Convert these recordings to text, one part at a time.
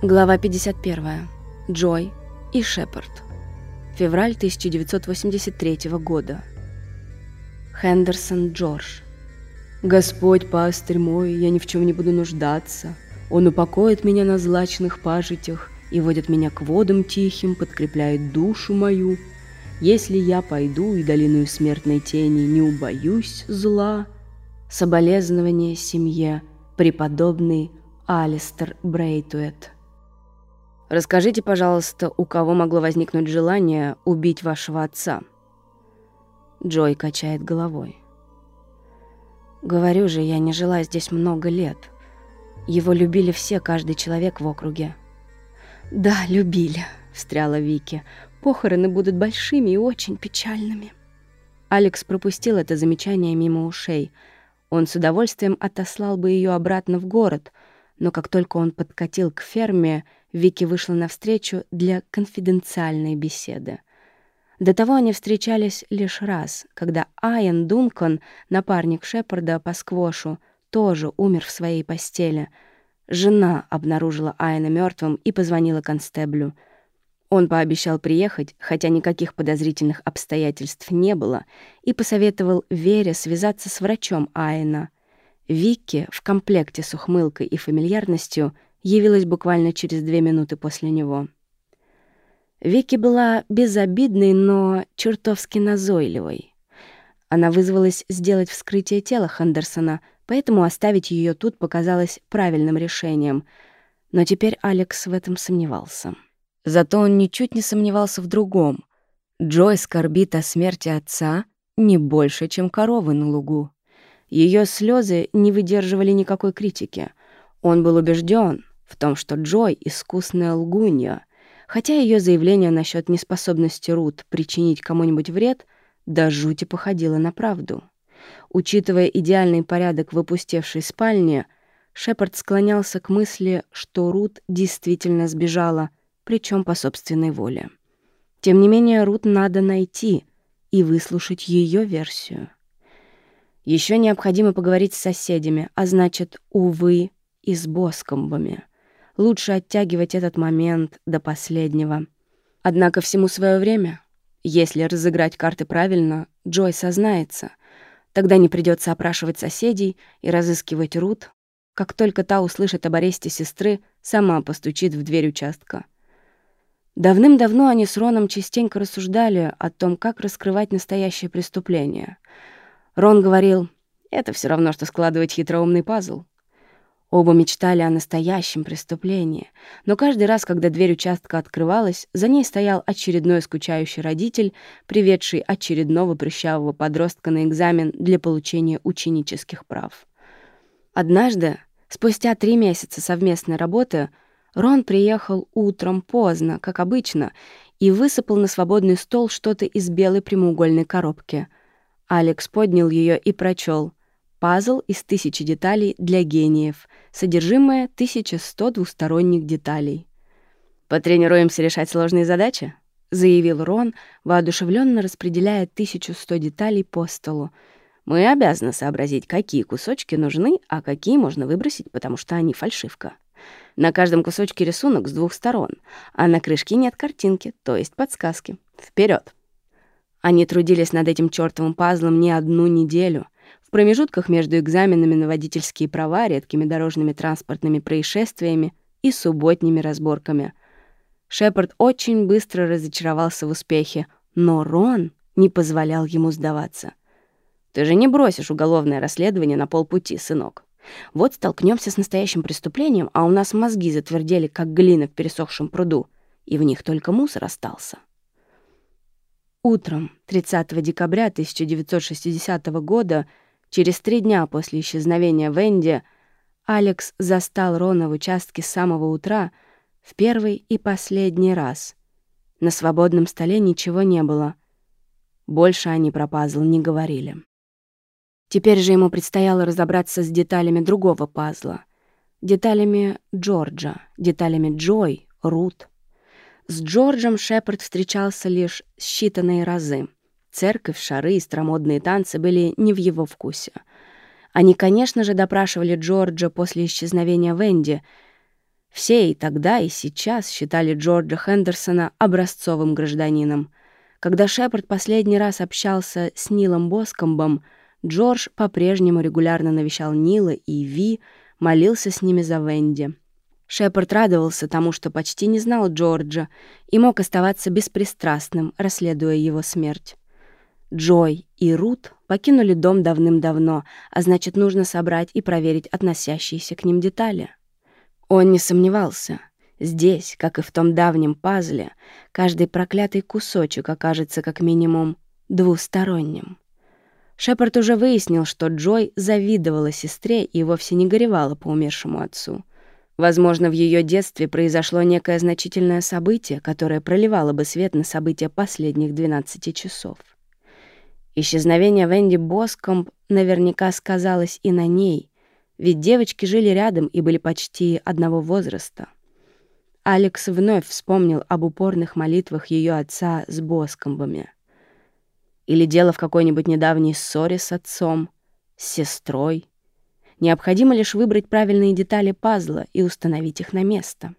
Глава 51. Джой и Шепард. Февраль 1983 года. Хендерсон Джордж. «Господь, пастырь мой, я ни в чем не буду нуждаться. Он упокоит меня на злачных пажитях и водит меня к водам тихим, подкрепляет душу мою. Если я пойду и долиную смертной тени не убоюсь зла, соболезнование семье, преподобный Алистер Брейтуэт». Расскажите, пожалуйста, у кого могло возникнуть желание убить вашего отца?» Джой качает головой. «Говорю же, я не жила здесь много лет. Его любили все, каждый человек в округе». «Да, любили», — встряла Вики. «Похороны будут большими и очень печальными». Алекс пропустил это замечание мимо ушей. Он с удовольствием отослал бы ее обратно в город, но как только он подкатил к ферме, Вики вышла навстречу для конфиденциальной беседы. До того они встречались лишь раз, когда Айен Дункан, напарник Шепарда по сквошу, тоже умер в своей постели. Жена обнаружила Айена мертвым и позвонила констеблю. Он пообещал приехать, хотя никаких подозрительных обстоятельств не было, и посоветовал Вере связаться с врачом Айена. Вики в комплекте с ухмылкой и фамильярностью — явилась буквально через две минуты после него. Вики была безобидной, но чертовски назойливой. Она вызвалась сделать вскрытие тела Хендерсона, поэтому оставить ее тут показалось правильным решением. Но теперь Алекс в этом сомневался. Зато он ничуть не сомневался в другом. Джой скорбит о смерти отца не больше, чем коровы на лугу. Ее слезы не выдерживали никакой критики. Он был убежден, в том, что Джой — искусная лгунья, хотя ее заявление насчет неспособности Рут причинить кому-нибудь вред до жути походило на правду. Учитывая идеальный порядок в опустевшей спальне, Шепард склонялся к мысли, что Рут действительно сбежала, причем по собственной воле. Тем не менее, Рут надо найти и выслушать ее версию. Еще необходимо поговорить с соседями, а значит, увы, и с Боскомбами. Лучше оттягивать этот момент до последнего. Однако всему свое время. Если разыграть карты правильно, Джой сознается. Тогда не придется опрашивать соседей и разыскивать Рут. Как только та услышит об аресте сестры, сама постучит в дверь участка. Давным-давно они с Роном частенько рассуждали о том, как раскрывать настоящее преступление. Рон говорил, это все равно, что складывать хитроумный пазл. Оба мечтали о настоящем преступлении, но каждый раз, когда дверь участка открывалась, за ней стоял очередной скучающий родитель, приведший очередного прыщавого подростка на экзамен для получения ученических прав. Однажды, спустя три месяца совместной работы, Рон приехал утром поздно, как обычно, и высыпал на свободный стол что-то из белой прямоугольной коробки. Алекс поднял ее и прочел Пазл из тысячи деталей для гениев. Содержимое 1100 двусторонних деталей. «Потренируемся решать сложные задачи?» — заявил Рон, воодушевленно распределяя 1100 деталей по столу. «Мы обязаны сообразить, какие кусочки нужны, а какие можно выбросить, потому что они фальшивка. На каждом кусочке рисунок с двух сторон, а на крышке нет картинки, то есть подсказки. Вперед! Они трудились над этим чёртовым пазлом не одну неделю — в промежутках между экзаменами на водительские права, редкими дорожными транспортными происшествиями и субботними разборками. Шепард очень быстро разочаровался в успехе, но Рон не позволял ему сдаваться. «Ты же не бросишь уголовное расследование на полпути, сынок. Вот столкнемся с настоящим преступлением, а у нас мозги затвердели, как глина в пересохшем пруду, и в них только мусор остался». Утром 30 декабря 1960 года Через три дня после исчезновения Венди Алекс застал Рона в участке с самого утра в первый и последний раз. На свободном столе ничего не было. Больше они про пазл не говорили. Теперь же ему предстояло разобраться с деталями другого пазла. Деталями Джорджа, деталями Джой, Рут. С Джорджем Шепард встречался лишь считанные разы — Церковь, шары и стромодные танцы были не в его вкусе. Они, конечно же, допрашивали Джорджа после исчезновения Венди. Все и тогда, и сейчас считали Джорджа Хендерсона образцовым гражданином. Когда Шепард последний раз общался с Нилом Боскомбом, Джордж по-прежнему регулярно навещал Нила и Ви, молился с ними за Венди. Шепард радовался тому, что почти не знал Джорджа и мог оставаться беспристрастным, расследуя его смерть. Джой и Рут покинули дом давным-давно, а значит, нужно собрать и проверить относящиеся к ним детали. Он не сомневался. Здесь, как и в том давнем пазле, каждый проклятый кусочек окажется как минимум двусторонним. Шепард уже выяснил, что Джой завидовала сестре и вовсе не горевала по умершему отцу. Возможно, в ее детстве произошло некое значительное событие, которое проливало бы свет на события последних 12 часов. Исчезновение Венди Боскомб наверняка сказалось и на ней, ведь девочки жили рядом и были почти одного возраста. Алекс вновь вспомнил об упорных молитвах ее отца с Боскомбами. Или дело в какой-нибудь недавней ссоре с отцом, с сестрой. Необходимо лишь выбрать правильные детали пазла и установить их на место.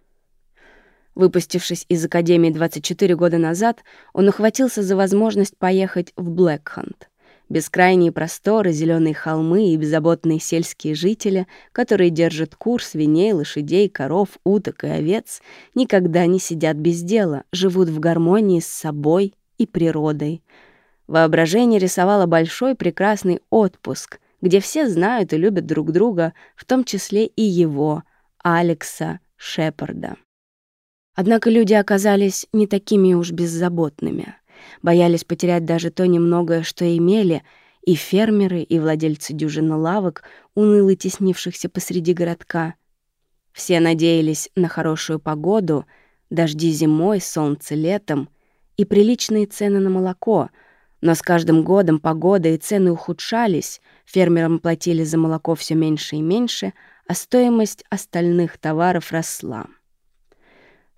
Выпустившись из Академии 24 года назад, он ухватился за возможность поехать в Блэкхант. Бескрайние просторы, зеленые холмы и беззаботные сельские жители, которые держат кур, свиней, лошадей, коров, уток и овец, никогда не сидят без дела, живут в гармонии с собой и природой. Воображение рисовало большой прекрасный отпуск, где все знают и любят друг друга, в том числе и его, Алекса Шепарда. Однако люди оказались не такими уж беззаботными — боялись потерять даже то немногое, что имели, и фермеры, и владельцы дюжины лавок, уныло теснившихся посреди городка. Все надеялись на хорошую погоду, дожди зимой, солнце летом и приличные цены на молоко, но с каждым годом погода и цены ухудшались, фермерам платили за молоко все меньше и меньше, а стоимость остальных товаров росла.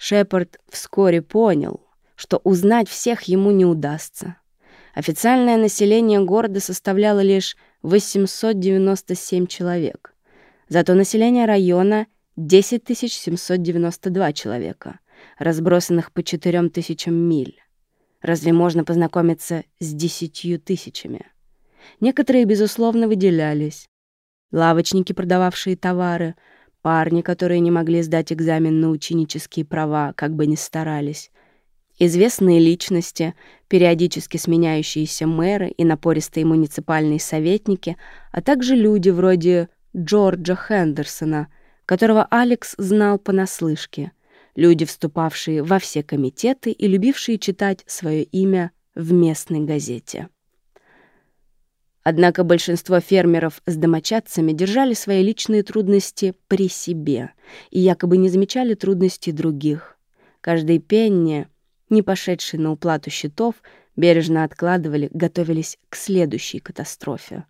Шепард вскоре понял — что узнать всех ему не удастся. Официальное население города составляло лишь 897 человек. Зато население района — 10 792 человека, разбросанных по 4 тысячам миль. Разве можно познакомиться с десятью тысячами? Некоторые, безусловно, выделялись. Лавочники, продававшие товары, парни, которые не могли сдать экзамен на ученические права, как бы ни старались, Известные личности, периодически сменяющиеся мэры и напористые муниципальные советники, а также люди вроде Джорджа Хендерсона, которого Алекс знал понаслышке, люди, вступавшие во все комитеты и любившие читать свое имя в местной газете. Однако большинство фермеров с домочадцами держали свои личные трудности при себе и якобы не замечали трудностей других. Каждый пенни не пошедшие на уплату счетов, бережно откладывали, готовились к следующей катастрофе.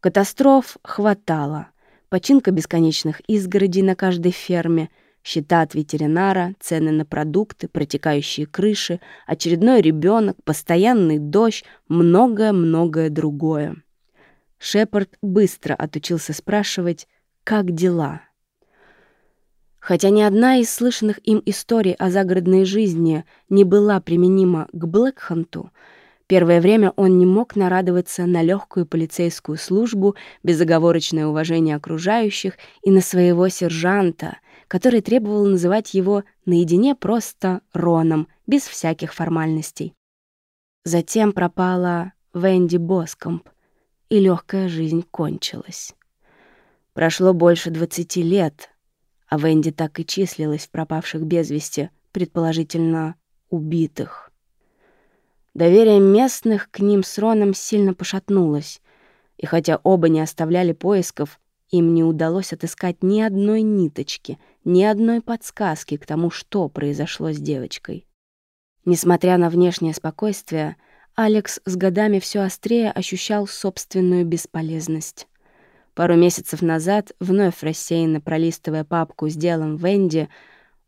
Катастроф хватало. Починка бесконечных изгородей на каждой ферме, счета от ветеринара, цены на продукты, протекающие крыши, очередной ребенок, постоянный дождь, многое-многое другое. Шепард быстро отучился спрашивать «Как дела?». Хотя ни одна из слышанных им историй о загородной жизни не была применима к Блэкханту, первое время он не мог нарадоваться на легкую полицейскую службу, безоговорочное уважение окружающих и на своего сержанта, который требовал называть его наедине просто Роном, без всяких формальностей. Затем пропала Венди Боскомп, и легкая жизнь кончилась. Прошло больше двадцати лет — а Венди так и числилась в пропавших без вести, предположительно убитых. Доверие местных к ним с Роном сильно пошатнулось, и хотя оба не оставляли поисков, им не удалось отыскать ни одной ниточки, ни одной подсказки к тому, что произошло с девочкой. Несмотря на внешнее спокойствие, Алекс с годами все острее ощущал собственную бесполезность. Пару месяцев назад, вновь рассеянно пролистывая папку с делом Венди,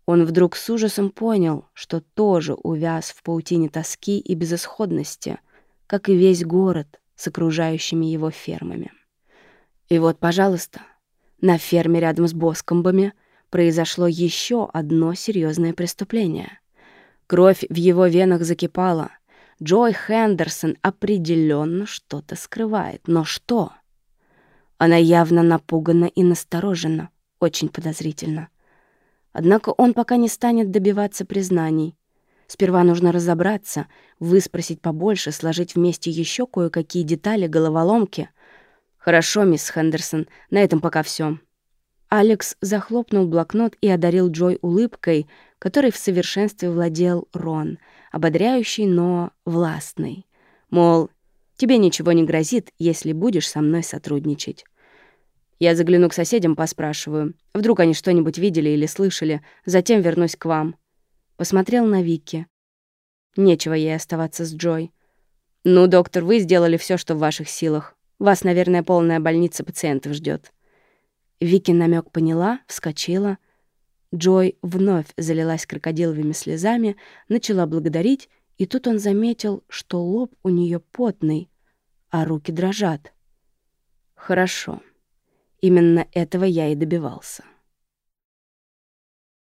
он вдруг с ужасом понял, что тоже увяз в паутине тоски и безысходности, как и весь город с окружающими его фермами. И вот, пожалуйста, на ферме рядом с Боскомбами произошло еще одно серьезное преступление. Кровь в его венах закипала. Джой Хендерсон определенно что-то скрывает. Но что? Она явно напугана и насторожена. Очень подозрительно. Однако он пока не станет добиваться признаний. Сперва нужно разобраться, выспросить побольше, сложить вместе еще кое-какие детали головоломки. «Хорошо, мисс Хендерсон, на этом пока все. Алекс захлопнул блокнот и одарил Джой улыбкой, которой в совершенстве владел Рон, ободряющий, но властный. Мол, тебе ничего не грозит, если будешь со мной сотрудничать. Я загляну к соседям, поспрашиваю. Вдруг они что-нибудь видели или слышали, затем вернусь к вам. Посмотрел на Вики. Нечего ей оставаться с Джой. «Ну, доктор, вы сделали все, что в ваших силах. Вас, наверное, полная больница пациентов ждет. Вики намек поняла, вскочила. Джой вновь залилась крокодиловыми слезами, начала благодарить, и тут он заметил, что лоб у нее потный, а руки дрожат. «Хорошо. Именно этого я и добивался».